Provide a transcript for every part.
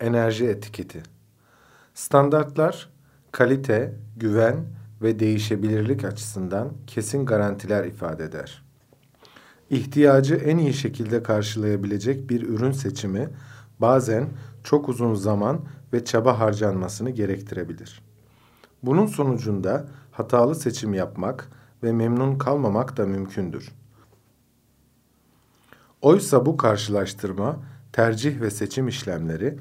Enerji etiketi. Standartlar kalite, güven ve değişebilirlik açısından kesin garantiler ifade eder. İhtiyacı en iyi şekilde karşılayabilecek bir ürün seçimi bazen çok uzun zaman ve çaba harcanmasını gerektirebilir. Bunun sonucunda hatalı seçim yapmak ve memnun kalmamak da mümkündür. Oysa bu karşılaştırma, tercih ve seçim işlemleri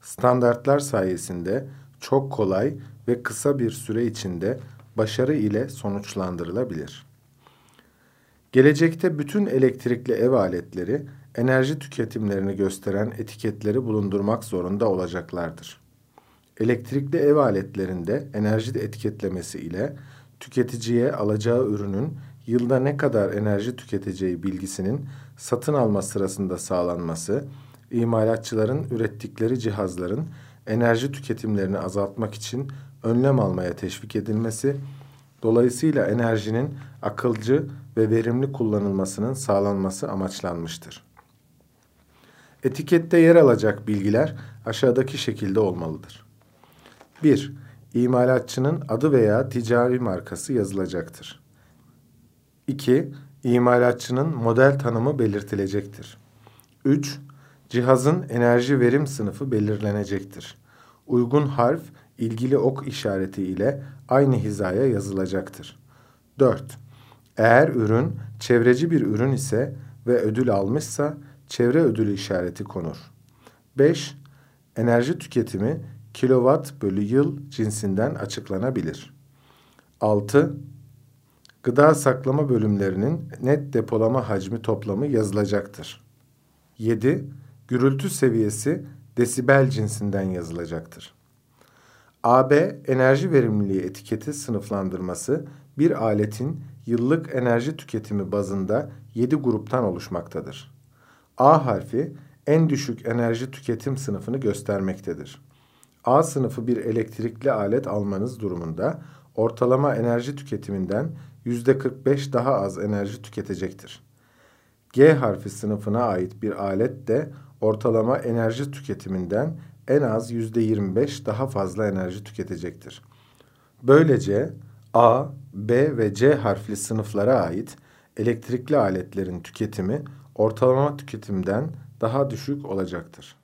standartlar sayesinde çok kolay ve kısa bir süre içinde başarı ile sonuçlandırılabilir. Gelecekte bütün elektrikli ev aletleri enerji tüketimlerini gösteren etiketleri bulundurmak zorunda olacaklardır. Elektrikli ev aletlerinde enerji etiketlemesi ile tüketiciye alacağı ürünün yılda ne kadar enerji tüketeceği bilgisinin satın alma sırasında sağlanması, imalatçıların ürettikleri cihazların enerji tüketimlerini azaltmak için önlem almaya teşvik edilmesi, dolayısıyla enerjinin akılcı ve verimli kullanılmasının sağlanması amaçlanmıştır. Etikette yer alacak bilgiler aşağıdaki şekilde olmalıdır. 1. İmalatçının adı veya ticari markası yazılacaktır. 2. İmalatçının model tanımı belirtilecektir. 3. Cihazın enerji verim sınıfı belirlenecektir. Uygun harf ilgili ok işareti ile aynı hizaya yazılacaktır. 4. Eğer ürün çevreci bir ürün ise ve ödül almışsa çevre ödülü işareti konur. 5. Enerji tüketimi kilowatt bölü yıl cinsinden açıklanabilir. 6. Gıda saklama bölümlerinin net depolama hacmi toplamı yazılacaktır. 7. Gürültü seviyesi desibel cinsinden yazılacaktır. AB enerji verimliliği etiketi sınıflandırması bir aletin yıllık enerji tüketimi bazında 7 gruptan oluşmaktadır. A harfi en düşük enerji tüketim sınıfını göstermektedir. A sınıfı bir elektrikli alet almanız durumunda ortalama enerji tüketiminden %45 daha az enerji tüketecektir. G harfi sınıfına ait bir alet de ortalama enerji tüketiminden en az %25 daha fazla enerji tüketecektir. Böylece A, B ve C harfli sınıflara ait elektrikli aletlerin tüketimi ortalama tüketimden daha düşük olacaktır.